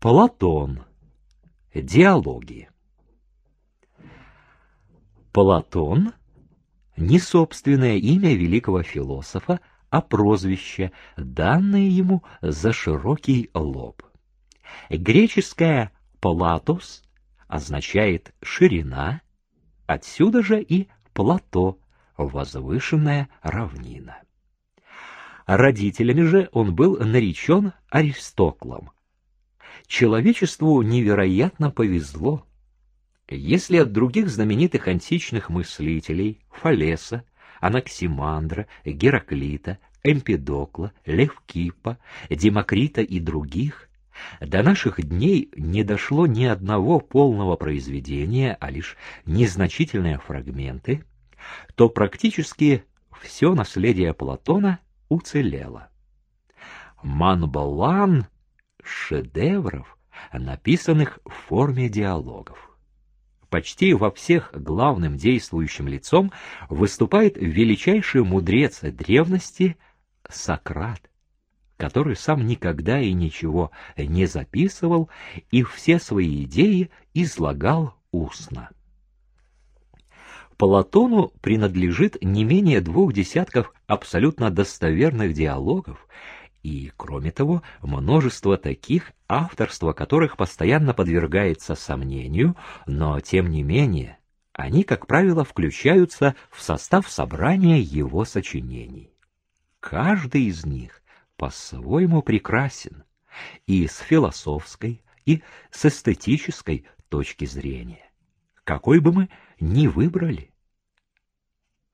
Платон. Диалоги. Платон — не собственное имя великого философа, а прозвище, данное ему за широкий лоб. Греческое «платос» означает «ширина», отсюда же и «плато» — возвышенная равнина. Родителями же он был наречен Аристоклом. Человечеству невероятно повезло. Если от других знаменитых античных мыслителей Фалеса, Анаксимандра, Гераклита, Эмпидокла, Левкипа, Демокрита и других до наших дней не дошло ни одного полного произведения, а лишь незначительные фрагменты, то практически все наследие Платона уцелела. Манбалан — шедевров, написанных в форме диалогов. Почти во всех главным действующим лицом выступает величайший мудрец древности Сократ, который сам никогда и ничего не записывал и все свои идеи излагал устно. Платону принадлежит не менее двух десятков абсолютно достоверных диалогов, и, кроме того, множество таких, авторство которых постоянно подвергается сомнению, но, тем не менее, они, как правило, включаются в состав собрания его сочинений. Каждый из них по-своему прекрасен и с философской, и с эстетической точки зрения какой бы мы ни выбрали.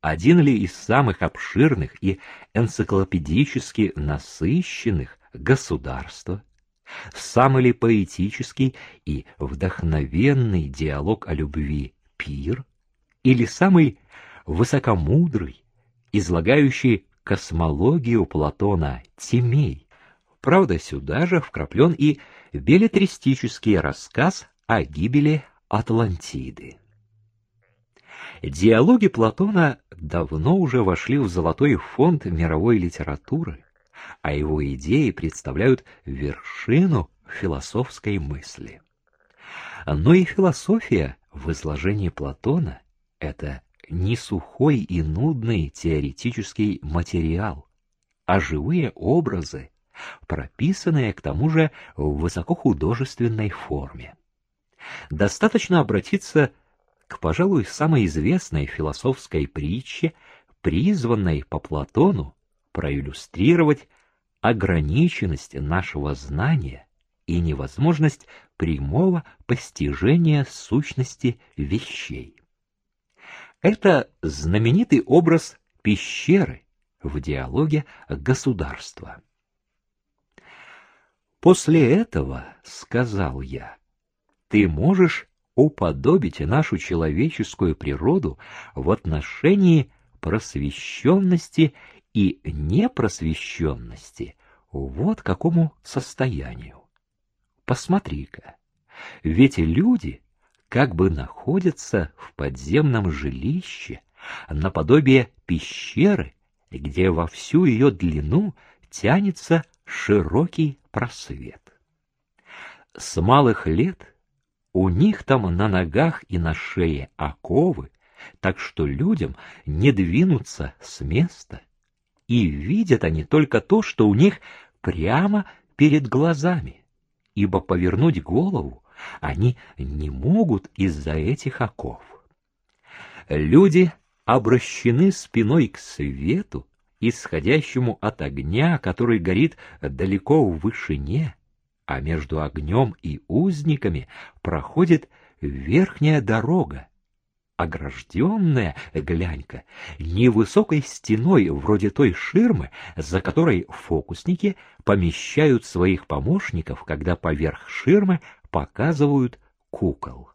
Один ли из самых обширных и энциклопедически насыщенных государства, самый ли поэтический и вдохновенный диалог о любви пир, или самый высокомудрый, излагающий космологию Платона Тимей. Правда, сюда же вкраплен и беллетристический рассказ о гибели Атлантиды. Диалоги Платона давно уже вошли в золотой фонд мировой литературы, а его идеи представляют вершину философской мысли. Но и философия в изложении Платона — это не сухой и нудный теоретический материал, а живые образы, прописанные к тому же в высокохудожественной форме. Достаточно обратиться к, пожалуй, самой известной философской притче, призванной по Платону проиллюстрировать ограниченность нашего знания и невозможность прямого постижения сущности вещей. Это знаменитый образ пещеры в диалоге государства. После этого, сказал я, ты можешь уподобить нашу человеческую природу в отношении просвещенности и непросвещенности вот какому состоянию. Посмотри-ка, ведь люди как бы находятся в подземном жилище, наподобие пещеры, где во всю ее длину тянется широкий просвет. С малых лет у них там на ногах и на шее оковы, так что людям не двинуться с места. И видят они только то, что у них прямо перед глазами, ибо повернуть голову они не могут из-за этих оков. Люди обращены спиной к свету, исходящему от огня, который горит далеко в вышине, а между огнем и узниками проходит верхняя дорога, огражденная, глянь-ка, невысокой стеной вроде той ширмы, за которой фокусники помещают своих помощников, когда поверх ширмы показывают кукол.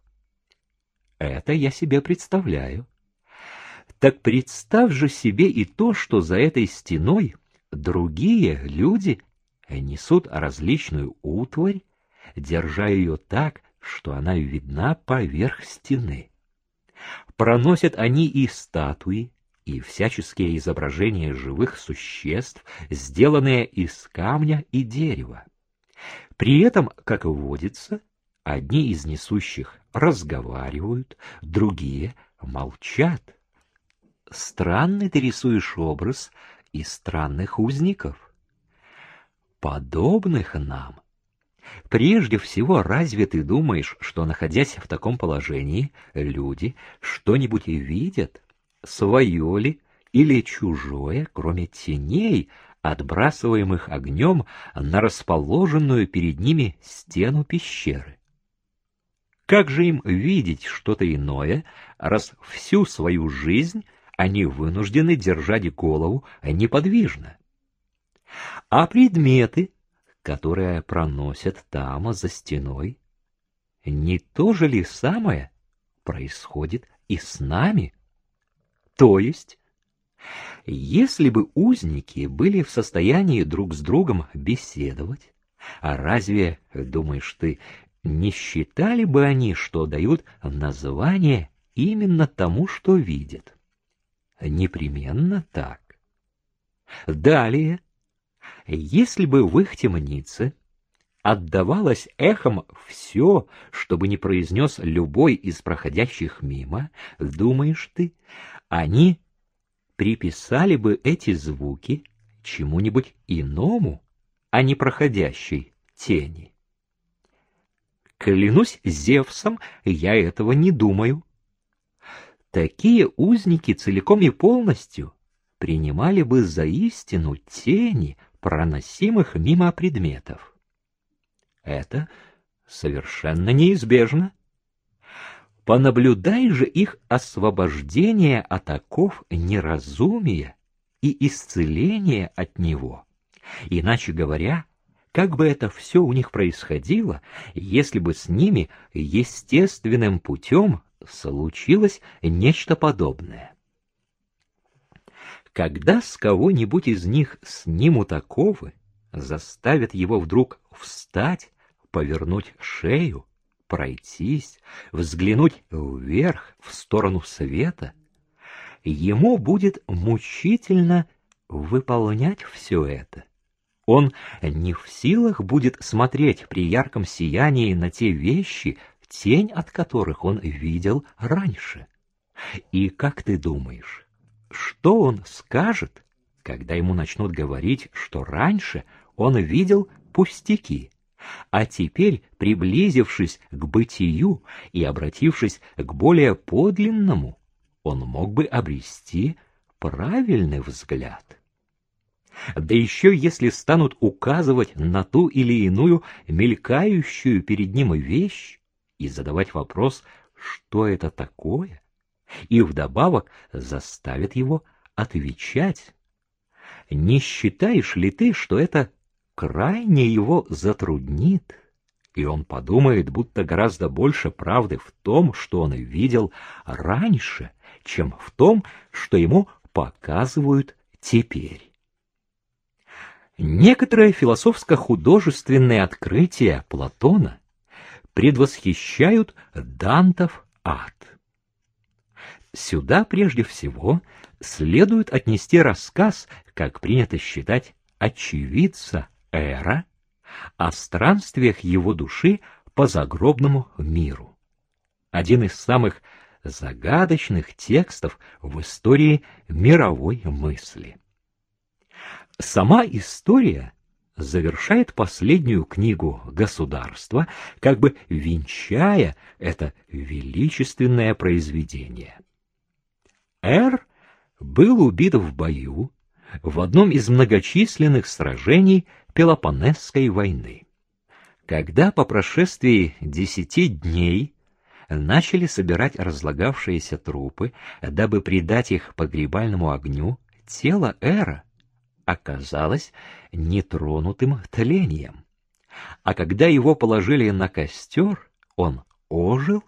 Это я себе представляю. Так представь же себе и то, что за этой стеной другие люди несут различную утварь, держа ее так, что она видна поверх стены. Проносят они и статуи, и всяческие изображения живых существ, сделанные из камня и дерева. При этом, как водится, одни из несущих разговаривают, другие молчат. Странный ты рисуешь образ и странных узников. Подобных нам. Прежде всего, разве ты думаешь, что, находясь в таком положении, люди что-нибудь видят? Свое ли или чужое, кроме теней, отбрасываемых огнем на расположенную перед ними стену пещеры? Как же им видеть что-то иное, раз всю свою жизнь они вынуждены держать голову неподвижно? А предметы, которые проносят там, за стеной, не то же ли самое происходит и с нами? То есть, если бы узники были в состоянии друг с другом беседовать, а разве, думаешь ты, не считали бы они, что дают название именно тому, что видят? Непременно так. Далее, если бы в их темнице отдавалось эхом все, что бы не произнес любой из проходящих мимо, думаешь ты, они приписали бы эти звуки чему-нибудь иному, а не проходящей тени? Клянусь Зевсом, я этого не думаю. Такие узники целиком и полностью принимали бы за истину тени, проносимых мимо предметов. Это совершенно неизбежно. Понаблюдай же их освобождение от оков неразумия и исцеление от него. Иначе говоря, как бы это все у них происходило, если бы с ними естественным путем случилось нечто подобное. Когда с кого-нибудь из них снимут оковы, заставят его вдруг встать, повернуть шею, пройтись, взглянуть вверх, в сторону света, ему будет мучительно выполнять все это. Он не в силах будет смотреть при ярком сиянии на те вещи, тень от которых он видел раньше. И как ты думаешь, что он скажет, когда ему начнут говорить, что раньше он видел пустяки, а теперь, приблизившись к бытию и обратившись к более подлинному, он мог бы обрести правильный взгляд? Да еще если станут указывать на ту или иную мелькающую перед ним вещь и задавать вопрос, что это такое, и вдобавок заставят его отвечать. Не считаешь ли ты, что это крайне его затруднит, и он подумает, будто гораздо больше правды в том, что он видел раньше, чем в том, что ему показывают теперь? Некоторые философско-художественные открытия Платона предвосхищают Дантов ад. Сюда прежде всего следует отнести рассказ, как принято считать, очевидца Эра о странствиях его души по загробному миру. Один из самых загадочных текстов в истории мировой мысли. Сама история завершает последнюю книгу государства, как бы венчая это величественное произведение. Эр был убит в бою в одном из многочисленных сражений Пелопонесской войны. Когда по прошествии десяти дней начали собирать разлагавшиеся трупы, дабы придать их погребальному огню, тело Эра оказалось нетронутым тлением. А когда его положили на костер, он ожил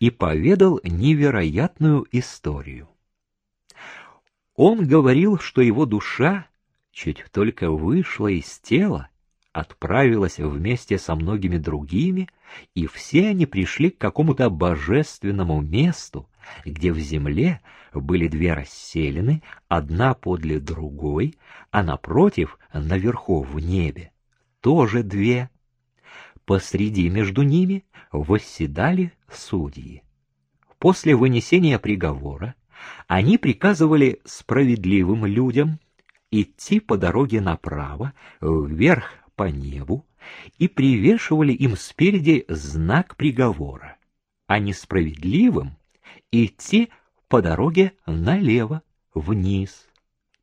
и поведал невероятную историю. Он говорил, что его душа чуть только вышла из тела, отправилась вместе со многими другими, и все они пришли к какому-то божественному месту, где в земле были две расселены, одна подле другой, а напротив, наверху в небе, тоже две, посреди между ними восседали судьи. После вынесения приговора они приказывали справедливым людям идти по дороге направо, вверх по небу, и привешивали им спереди знак приговора, а несправедливым идти по дороге налево, вниз.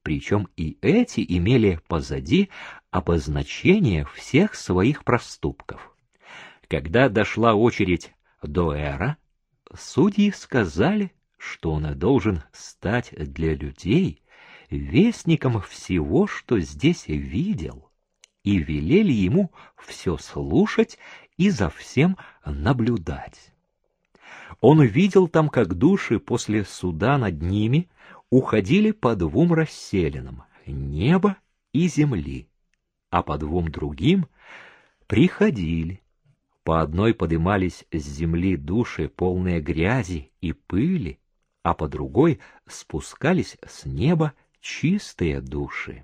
Причем и эти имели позади обозначение всех своих проступков. Когда дошла очередь до Эра, судьи сказали, что он должен стать для людей вестником всего, что здесь видел, и велели ему все слушать и за всем наблюдать. Он видел там, как души после суда над ними уходили по двум расселенным — неба и земли, а по двум другим приходили. По одной подымались с земли души, полные грязи и пыли, а по другой спускались с неба чистые души.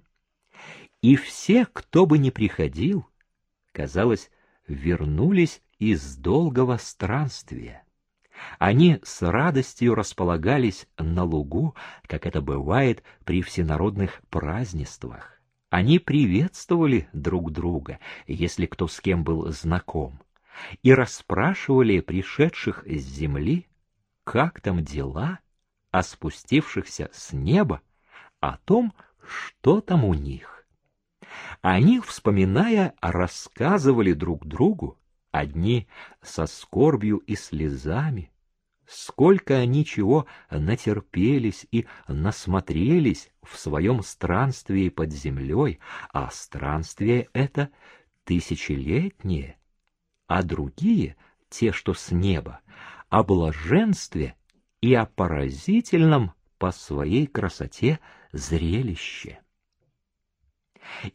И все, кто бы ни приходил, казалось, вернулись из долгого странствия. Они с радостью располагались на лугу, как это бывает при всенародных празднествах. Они приветствовали друг друга, если кто с кем был знаком, и расспрашивали пришедших с земли, как там дела, а спустившихся с неба, о том, что там у них. Они, вспоминая, рассказывали друг другу, одни со скорбью и слезами, сколько они чего натерпелись и насмотрелись в своем странстве под землей, а странствие это тысячелетнее, а другие, те, что с неба, о блаженстве и о поразительном по своей красоте зрелище.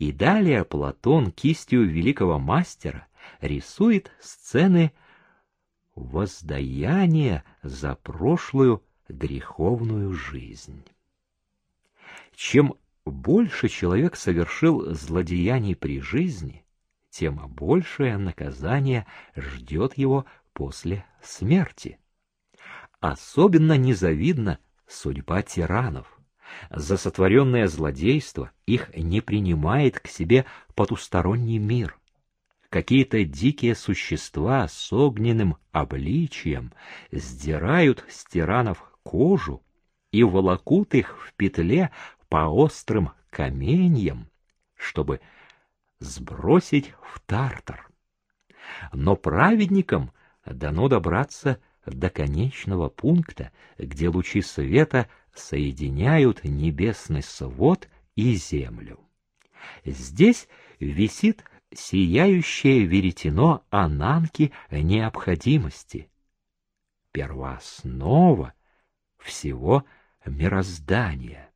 И далее Платон кистью великого мастера рисует сцены воздаяния за прошлую греховную жизнь. Чем больше человек совершил злодеяний при жизни, тем большее наказание ждет его после смерти. Особенно незавидна судьба тиранов. За сотворенное злодейство их не принимает к себе потусторонний мир. Какие-то дикие существа с огненным обличием сдирают с тиранов кожу и волокут их в петле по острым каменьям, чтобы сбросить в тартар. Но праведникам дано добраться до конечного пункта, где лучи света соединяют небесный свод и землю. Здесь висит сияющее веретено ананки необходимости, первооснова всего мироздания.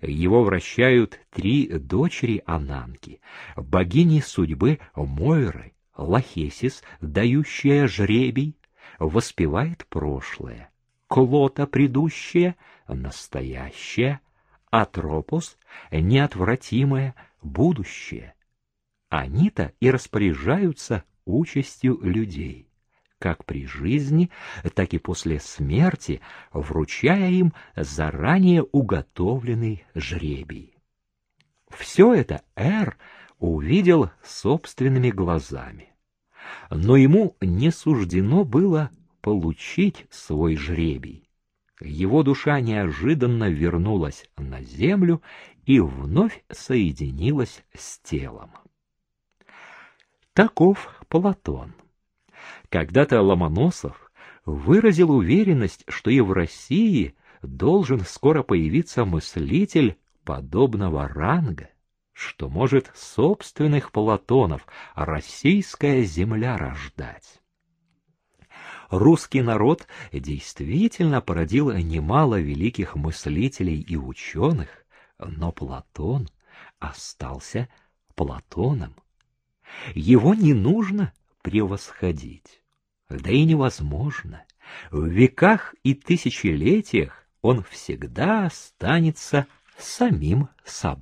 Его вращают три дочери Ананки, богини судьбы Мойры, Лахесис, дающая жребий, воспевает прошлое, Клота предыдущее, настоящее, Атропос — неотвратимое будущее. Они-то и распоряжаются участью людей, как при жизни, так и после смерти, вручая им заранее уготовленный жребий. Все это Эр увидел собственными глазами но ему не суждено было получить свой жребий. Его душа неожиданно вернулась на землю и вновь соединилась с телом. Таков Платон. Когда-то Ломоносов выразил уверенность, что и в России должен скоро появиться мыслитель подобного ранга что может собственных Платонов российская земля рождать. Русский народ действительно породил немало великих мыслителей и ученых, но Платон остался Платоном. Его не нужно превосходить, да и невозможно. В веках и тысячелетиях он всегда останется самим собой.